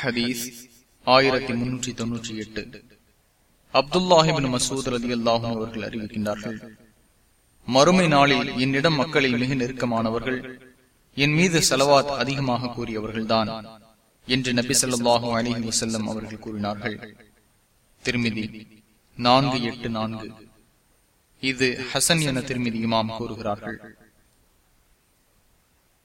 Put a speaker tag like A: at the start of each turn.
A: ஹதீஸ் ஆயிரத்தி முன்னூற்றி தொன்னூற்றி எட்டு. அப்துல்லாஹிபின் மசூத் அலி அல்லாஹும் அவர்கள் அறிவிக்கின்றார்கள் மறுமை நாளில் என்னிடம் மக்களில் மிக நெருக்கமானவர்கள் என் மீது செலவாத் அதிகமாக கூறியவர்கள்தான் என்று நபி சொல்லாஹும் அலிஹி வசல்லம் அவர்கள் கூறினார்கள். திருமிதி நான்கு எட்டு நான்கு. இது ஹசன் என திருமிதி இமாம் கூறுகிறார்கள்.